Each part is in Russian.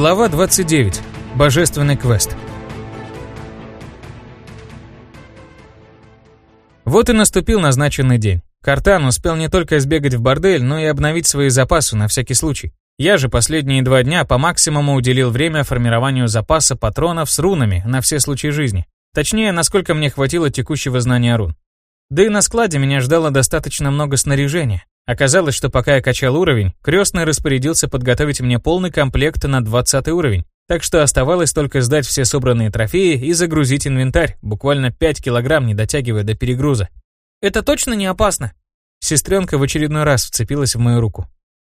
Глава 29. Божественный квест. Вот и наступил назначенный день. Картан успел не только сбегать в бордель, но и обновить свои запасы на всякий случай. Я же последние два дня по максимуму уделил время формированию запаса патронов с рунами на все случаи жизни. Точнее, насколько мне хватило текущего знания рун. Да и на складе меня ждало достаточно много снаряжения. Оказалось, что пока я качал уровень, крестный распорядился подготовить мне полный комплект на 20 уровень, так что оставалось только сдать все собранные трофеи и загрузить инвентарь, буквально 5 килограмм не дотягивая до перегруза. «Это точно не опасно?» Сестренка в очередной раз вцепилась в мою руку.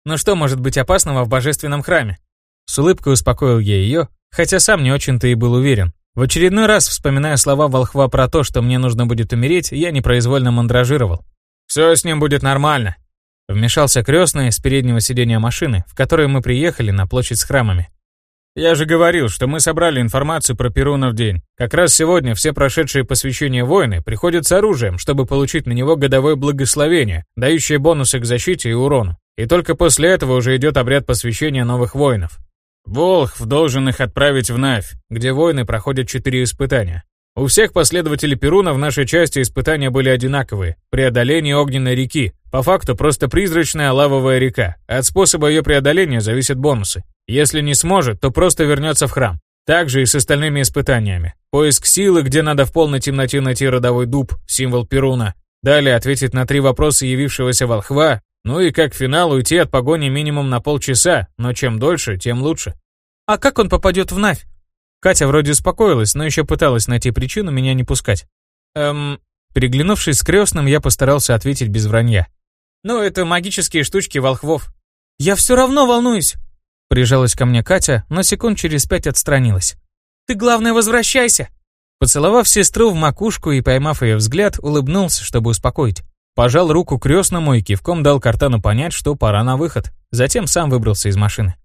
«Ну что может быть опасного в божественном храме?» С улыбкой успокоил я ее, хотя сам не очень-то и был уверен. В очередной раз, вспоминая слова волхва про то, что мне нужно будет умереть, я непроизвольно мандражировал. «Все с ним будет нормально», Вмешался крестный с переднего сиденья машины, в которой мы приехали на площадь с храмами. «Я же говорил, что мы собрали информацию про Перуна в день. Как раз сегодня все прошедшие посвящение воины приходят с оружием, чтобы получить на него годовое благословение, дающее бонусы к защите и урону. И только после этого уже идет обряд посвящения новых воинов. Волхв должен их отправить в Навь, где воины проходят четыре испытания. У всех последователей Перуна в нашей части испытания были одинаковые. Преодоление огненной реки. По факту просто призрачная лавовая река. От способа ее преодоления зависят бонусы. Если не сможет, то просто вернется в храм. Также и с остальными испытаниями. Поиск силы, где надо в полной темноте найти родовой дуб, символ Перуна. Далее ответить на три вопроса явившегося волхва. Ну и как финал уйти от погони минимум на полчаса, но чем дольше, тем лучше. «А как он попадет в Навь?» Катя вроде успокоилась, но еще пыталась найти причину меня не пускать. Эм... Переглянувшись с крестным, я постарался ответить без вранья. «Ну, это магические штучки волхвов». «Я все равно волнуюсь!» Прижалась ко мне Катя, но секунд через пять отстранилась. «Ты, главное, возвращайся!» Поцеловав сестру в макушку и поймав ее взгляд, улыбнулся, чтобы успокоить. Пожал руку крестному и кивком дал Картану понять, что пора на выход. Затем сам выбрался из машины.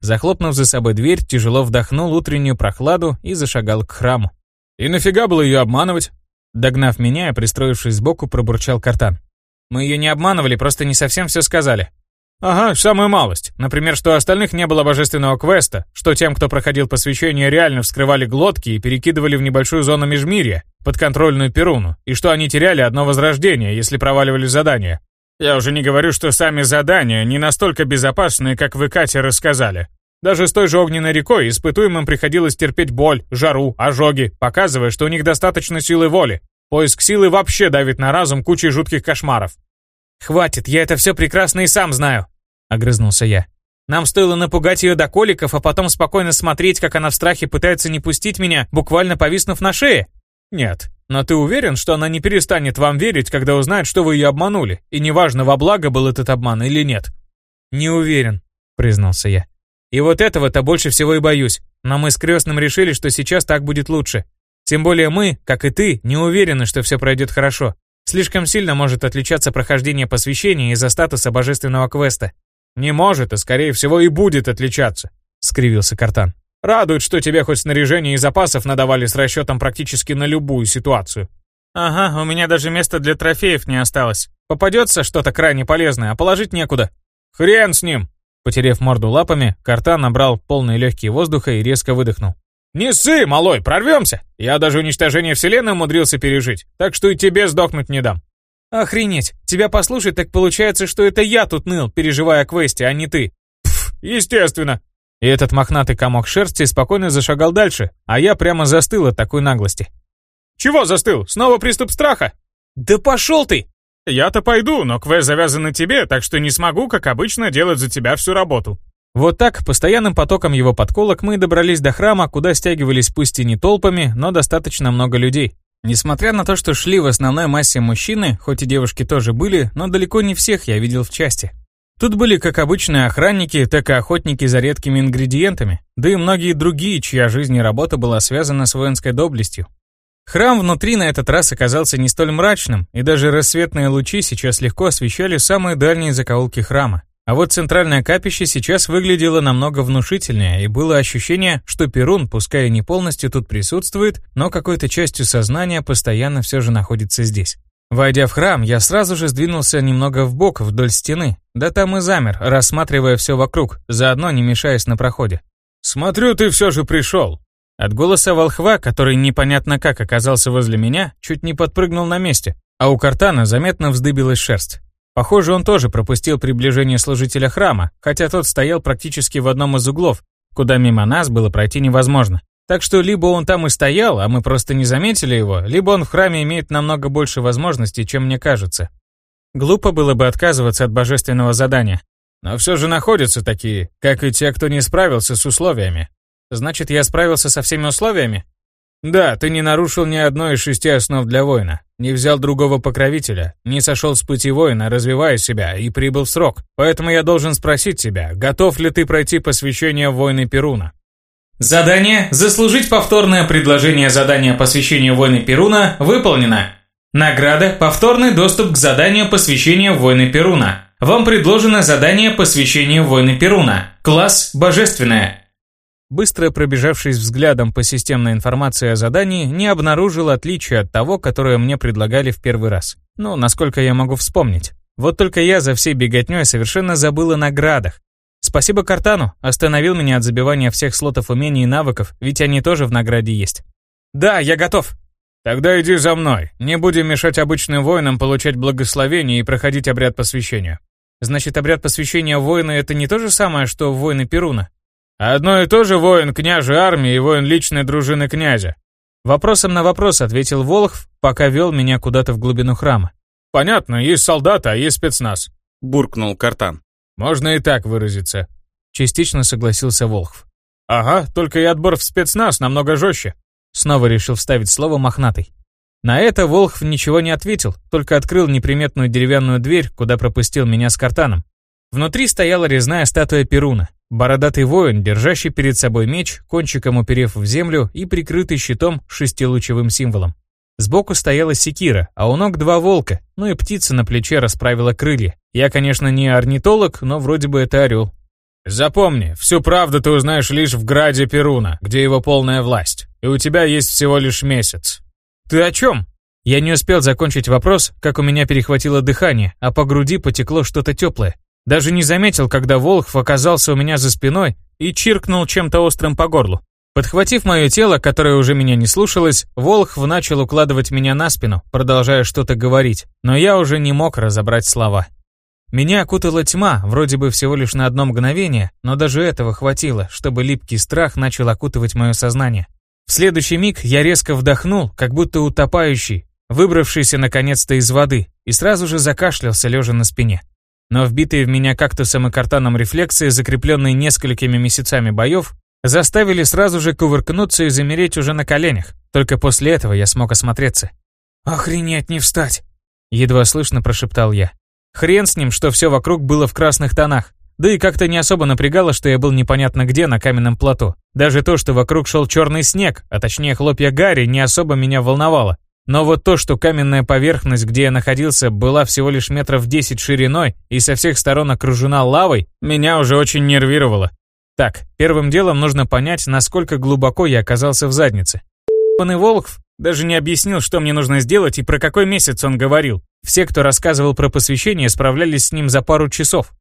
Захлопнув за собой дверь, тяжело вдохнул утреннюю прохладу и зашагал к храму. «И нафига было ее обманывать?» Догнав меня и пристроившись сбоку, пробурчал Картан. «Мы ее не обманывали, просто не совсем все сказали». «Ага, самую малость. Например, что у остальных не было божественного квеста, что тем, кто проходил посвящение, реально вскрывали глотки и перекидывали в небольшую зону межмирья, подконтрольную Перуну, и что они теряли одно возрождение, если проваливали задание. Я уже не говорю, что сами задания не настолько безопасные, как вы, Катя, рассказали. Даже с той же огненной рекой испытуемым приходилось терпеть боль, жару, ожоги, показывая, что у них достаточно силы воли. Поиск силы вообще давит на разум кучей жутких кошмаров. «Хватит, я это все прекрасно и сам знаю», — огрызнулся я. «Нам стоило напугать ее до коликов, а потом спокойно смотреть, как она в страхе пытается не пустить меня, буквально повиснув на шее?» «Нет, но ты уверен, что она не перестанет вам верить, когда узнает, что вы ее обманули, и неважно, во благо был этот обман или нет?» «Не уверен», — признался я. «И вот этого-то больше всего и боюсь. Но мы с крестным решили, что сейчас так будет лучше. Тем более мы, как и ты, не уверены, что все пройдет хорошо. Слишком сильно может отличаться прохождение посвящения из-за статуса божественного квеста». «Не может, а скорее всего и будет отличаться», — скривился Картан. Радует, что тебе хоть снаряжение и запасов надавали с расчетом практически на любую ситуацию. Ага, у меня даже места для трофеев не осталось. Попадется что-то крайне полезное, а положить некуда. Хрен с ним! Потерев морду лапами, Карта набрал полные легкие воздуха и резко выдохнул. «Не ссы, малой, прорвемся! Я даже уничтожение Вселенной умудрился пережить, так что и тебе сдохнуть не дам». «Охренеть! Тебя послушать, так получается, что это я тут ныл, переживая о квесте, а не ты». «Пф, естественно. И этот мохнатый комок шерсти спокойно зашагал дальше, а я прямо застыл от такой наглости. «Чего застыл? Снова приступ страха?» «Да пошел ты!» «Я-то пойду, но квест завязан на тебе, так что не смогу, как обычно, делать за тебя всю работу». Вот так, постоянным потоком его подколок мы добрались до храма, куда стягивались пусть и не толпами, но достаточно много людей. Несмотря на то, что шли в основной массе мужчины, хоть и девушки тоже были, но далеко не всех я видел в части. Тут были как обычные охранники, так и охотники за редкими ингредиентами, да и многие другие, чья жизнь и работа была связана с воинской доблестью. Храм внутри на этот раз оказался не столь мрачным, и даже рассветные лучи сейчас легко освещали самые дальние закоулки храма. А вот центральное капище сейчас выглядело намного внушительнее, и было ощущение, что Перун, пускай и не полностью тут присутствует, но какой-то частью сознания постоянно все же находится здесь. Войдя в храм, я сразу же сдвинулся немного в бок вдоль стены, да там и замер, рассматривая все вокруг, заодно не мешаясь на проходе. «Смотрю, ты все же пришел». От голоса волхва, который непонятно как оказался возле меня, чуть не подпрыгнул на месте, а у картана заметно вздыбилась шерсть. Похоже, он тоже пропустил приближение служителя храма, хотя тот стоял практически в одном из углов, куда мимо нас было пройти невозможно. Так что либо он там и стоял, а мы просто не заметили его, либо он в храме имеет намного больше возможностей, чем мне кажется. Глупо было бы отказываться от божественного задания. Но все же находятся такие, как и те, кто не справился с условиями. Значит, я справился со всеми условиями? Да, ты не нарушил ни одной из шести основ для воина, не взял другого покровителя, не сошел с пути воина, развивая себя, и прибыл в срок. Поэтому я должен спросить тебя, готов ли ты пройти посвящение войны Перуна? Задание «Заслужить повторное предложение задания посвящения войны Перуна» выполнено. Награда «Повторный доступ к заданию посвящения войны Перуна». Вам предложено задание посвящения войны Перуна. Класс «Божественное». Быстро пробежавшись взглядом по системной информации о задании, не обнаружил отличия от того, которое мне предлагали в первый раз. Ну, насколько я могу вспомнить. Вот только я за всей беготней совершенно забыл о наградах. Спасибо Картану, остановил меня от забивания всех слотов умений и навыков, ведь они тоже в награде есть. Да, я готов. Тогда иди за мной. Не будем мешать обычным воинам получать благословение и проходить обряд посвящения. Значит, обряд посвящения воина это не то же самое, что воины Перуна? Одно и то же воин княжей армии и воин личной дружины князя. Вопросом на вопрос ответил Волхв, пока вел меня куда-то в глубину храма. «Понятно, есть солдаты, а есть спецназ», — буркнул Картан. «Можно и так выразиться», — частично согласился Волхв. «Ага, только и отбор в спецназ намного жестче», — снова решил вставить слово мохнатый. На это Волхв ничего не ответил, только открыл неприметную деревянную дверь, куда пропустил меня с Картаном. Внутри стояла резная статуя Перуна, бородатый воин, держащий перед собой меч, кончиком уперев в землю и прикрытый щитом шестилучевым символом. Сбоку стояла секира, а у ног два волка, ну и птица на плече расправила крылья. Я, конечно, не орнитолог, но вроде бы это орел. Запомни, всю правду ты узнаешь лишь в Граде Перуна, где его полная власть, и у тебя есть всего лишь месяц. Ты о чем? Я не успел закончить вопрос, как у меня перехватило дыхание, а по груди потекло что-то теплое. Даже не заметил, когда Волхв оказался у меня за спиной и чиркнул чем-то острым по горлу. Подхватив мое тело, которое уже меня не слушалось, Волхв начал укладывать меня на спину, продолжая что-то говорить, но я уже не мог разобрать слова. Меня окутала тьма, вроде бы всего лишь на одно мгновение, но даже этого хватило, чтобы липкий страх начал окутывать мое сознание. В следующий миг я резко вдохнул, как будто утопающий, выбравшийся наконец-то из воды, и сразу же закашлялся, лежа на спине но вбитые в меня кактусом и картаном рефлексы, закрепленные несколькими месяцами боев, заставили сразу же кувыркнуться и замереть уже на коленях. Только после этого я смог осмотреться. «Охренеть, не встать!» Едва слышно прошептал я. Хрен с ним, что все вокруг было в красных тонах. Да и как-то не особо напрягало, что я был непонятно где на каменном плато. Даже то, что вокруг шел черный снег, а точнее хлопья гари, не особо меня волновало. Но вот то, что каменная поверхность, где я находился, была всего лишь метров 10 шириной и со всех сторон окружена лавой, меня уже очень нервировало. Так, первым делом нужно понять, насколько глубоко я оказался в заднице. Пан Волхв даже не объяснил, что мне нужно сделать и про какой месяц он говорил. Все, кто рассказывал про посвящение, справлялись с ним за пару часов.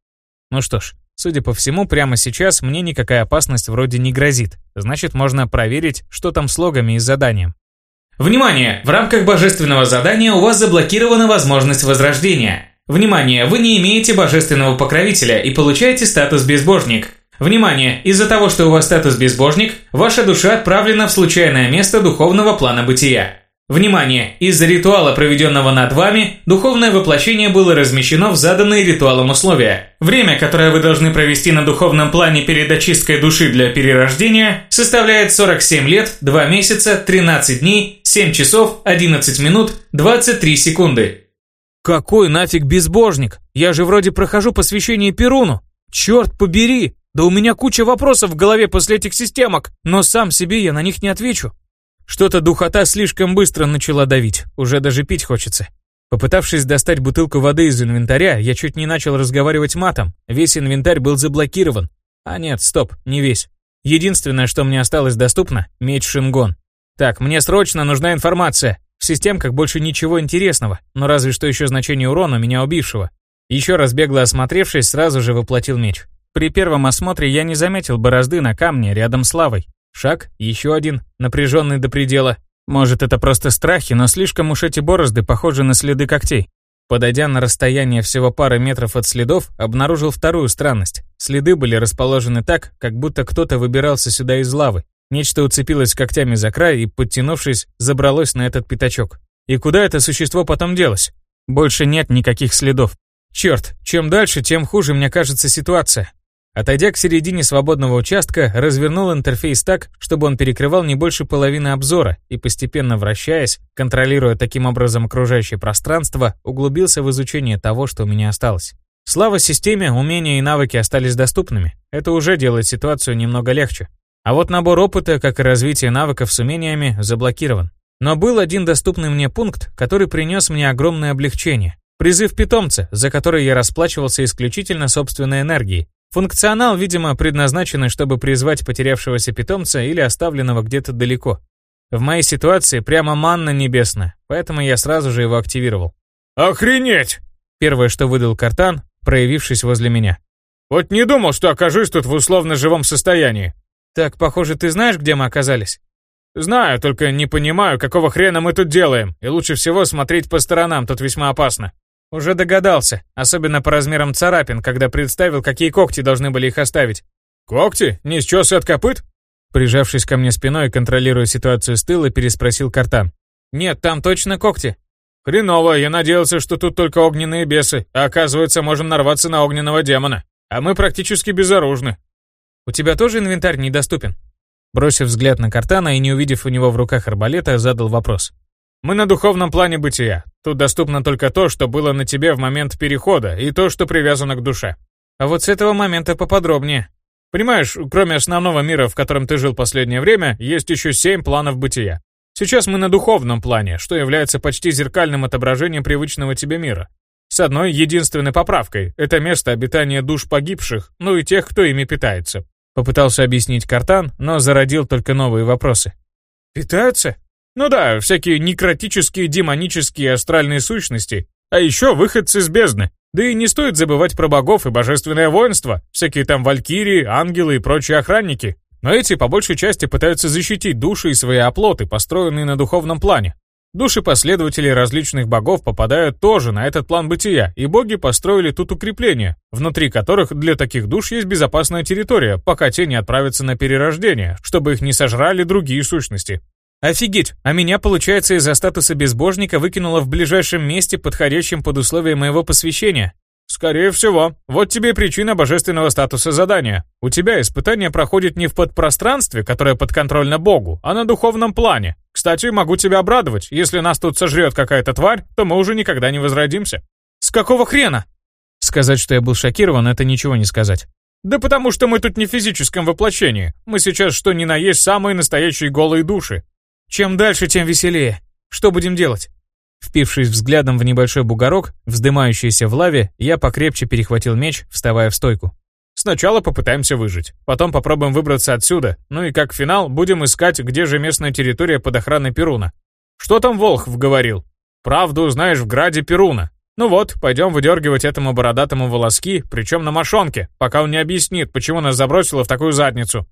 Ну что ж, судя по всему, прямо сейчас мне никакая опасность вроде не грозит. Значит, можно проверить, что там с логами и заданием. Внимание! В рамках божественного задания у вас заблокирована возможность возрождения. Внимание! Вы не имеете божественного покровителя и получаете статус безбожник. Внимание! Из-за того, что у вас статус безбожник, ваша душа отправлена в случайное место духовного плана бытия. Внимание! Из-за ритуала, проведенного над вами, духовное воплощение было размещено в заданные ритуалом условия. Время, которое вы должны провести на духовном плане перед очисткой души для перерождения, составляет 47 лет, 2 месяца, 13 дней, 7 часов, 11 минут, 23 секунды. Какой нафиг безбожник? Я же вроде прохожу посвящение Перуну. Черт побери! Да у меня куча вопросов в голове после этих системок, но сам себе я на них не отвечу. Что-то духота слишком быстро начала давить, уже даже пить хочется. Попытавшись достать бутылку воды из инвентаря, я чуть не начал разговаривать матом. Весь инвентарь был заблокирован. А нет, стоп, не весь. Единственное, что мне осталось доступно – меч Шингон. Так, мне срочно нужна информация. В системках больше ничего интересного, но разве что еще значение урона меня убившего. Еще раз бегло осмотревшись, сразу же воплотил меч. При первом осмотре я не заметил борозды на камне рядом с лавой. Шаг, еще один, напряженный до предела. Может, это просто страхи, но слишком уж эти борозды похожи на следы когтей. Подойдя на расстояние всего пары метров от следов, обнаружил вторую странность. Следы были расположены так, как будто кто-то выбирался сюда из лавы. Нечто уцепилось когтями за край и, подтянувшись, забралось на этот пятачок. И куда это существо потом делось? Больше нет никаких следов. Черт, чем дальше, тем хуже мне кажется ситуация. Отойдя к середине свободного участка, развернул интерфейс так, чтобы он перекрывал не больше половины обзора и, постепенно вращаясь, контролируя таким образом окружающее пространство, углубился в изучение того, что у меня осталось. Слава системе, умения и навыки остались доступными. Это уже делает ситуацию немного легче. А вот набор опыта, как и развитие навыков с умениями, заблокирован. Но был один доступный мне пункт, который принес мне огромное облегчение. Призыв питомца, за который я расплачивался исключительно собственной энергией. Функционал, видимо, предназначенный, чтобы призвать потерявшегося питомца или оставленного где-то далеко. В моей ситуации прямо манна небесная, поэтому я сразу же его активировал. «Охренеть!» Первое, что выдал картан, проявившись возле меня. «Вот не думал, что окажусь тут в условно живом состоянии». «Так, похоже, ты знаешь, где мы оказались?» «Знаю, только не понимаю, какого хрена мы тут делаем, и лучше всего смотреть по сторонам, тут весьма опасно». Уже догадался, особенно по размерам царапин, когда представил, какие когти должны были их оставить. «Когти? Не счёсы от копыт?» Прижавшись ко мне спиной, контролируя ситуацию с тыла, переспросил Картан. «Нет, там точно когти». «Хреново, я надеялся, что тут только огненные бесы, а оказывается, можем нарваться на огненного демона. А мы практически безоружны». «У тебя тоже инвентарь недоступен?» Бросив взгляд на Картана и не увидев у него в руках арбалета, задал вопрос. «Мы на духовном плане бытия. Тут доступно только то, что было на тебе в момент перехода, и то, что привязано к душе». «А вот с этого момента поподробнее». «Понимаешь, кроме основного мира, в котором ты жил последнее время, есть еще семь планов бытия. Сейчас мы на духовном плане, что является почти зеркальным отображением привычного тебе мира. С одной единственной поправкой – это место обитания душ погибших, ну и тех, кто ими питается. Попытался объяснить Картан, но зародил только новые вопросы. «Питаются?» «Ну да, всякие некротические, демонические астральные сущности, а еще выходцы из бездны. Да и не стоит забывать про богов и божественное воинство, всякие там валькирии, ангелы и прочие охранники. Но эти по большей части пытаются защитить души и свои оплоты, построенные на духовном плане. Души последователей различных богов попадают тоже на этот план бытия, и боги построили тут укрепления, внутри которых для таких душ есть безопасная территория, пока те не отправятся на перерождение, чтобы их не сожрали другие сущности. Офигеть, а меня, получается, из-за статуса безбожника выкинуло в ближайшем месте, подходящем под условия моего посвящения. Скорее всего. Вот тебе и причина божественного статуса задания. У тебя испытание проходит не в подпространстве, которое подконтрольно Богу, а на духовном плане. Кстати, могу тебя обрадовать. Если нас тут сожрет какая-то тварь, то мы уже никогда не возродимся. С какого хрена? Сказать, что я был шокирован, это ничего не сказать. Да потому что мы тут не в физическом воплощении. Мы сейчас что ни на есть самые настоящие голые души. Чем дальше, тем веселее. Что будем делать? Впившись взглядом в небольшой бугорок, вздымающийся в лаве, я покрепче перехватил меч, вставая в стойку. Сначала попытаемся выжить, потом попробуем выбраться отсюда, ну и как финал будем искать, где же местная территория под охраной Перуна. Что там Волхв говорил? Правду знаешь в граде Перуна. Ну вот, пойдем выдергивать этому бородатому волоски, причем на мошонке, пока он не объяснит, почему нас забросило в такую задницу.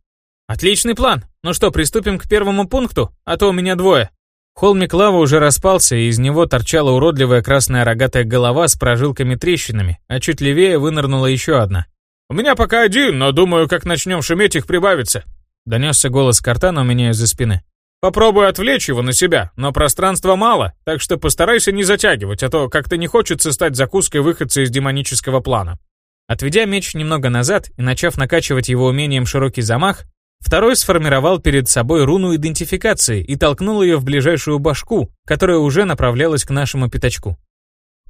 Отличный план. Ну что, приступим к первому пункту? А то у меня двое. Холмик лавы уже распался, и из него торчала уродливая красная рогатая голова с прожилками-трещинами, а чуть левее вынырнула еще одна. «У меня пока один, но думаю, как начнем шуметь, их прибавится», — донесся голос Картана у меня из-за спины. «Попробую отвлечь его на себя, но пространства мало, так что постарайся не затягивать, а то как-то не хочется стать закуской выходца из демонического плана». Отведя меч немного назад и начав накачивать его умением широкий замах, Второй сформировал перед собой руну идентификации и толкнул ее в ближайшую башку, которая уже направлялась к нашему пятачку.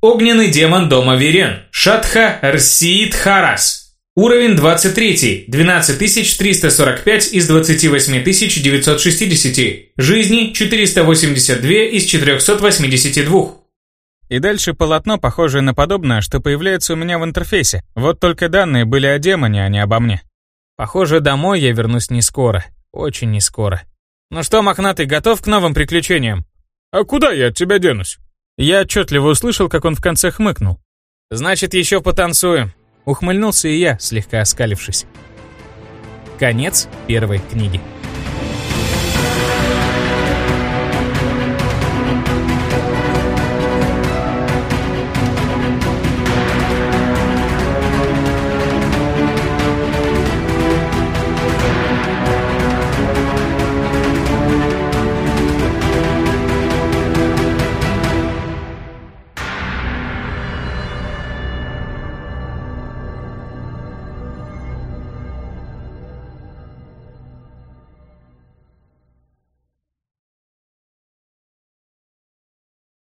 Огненный демон дома Верен. Шатха Рсиит Харас. Уровень 23. 12345 из 28960. Жизни 482 из 482. И дальше полотно, похожее на подобное, что появляется у меня в интерфейсе. Вот только данные были о демоне, а не обо мне. Похоже, домой я вернусь не скоро. Очень не скоро. Ну что, мохнатый, готов к новым приключениям? А куда я от тебя денусь? Я отчетливо услышал, как он в конце хмыкнул. Значит, еще потанцуем. Ухмыльнулся и я, слегка оскалившись. Конец первой книги.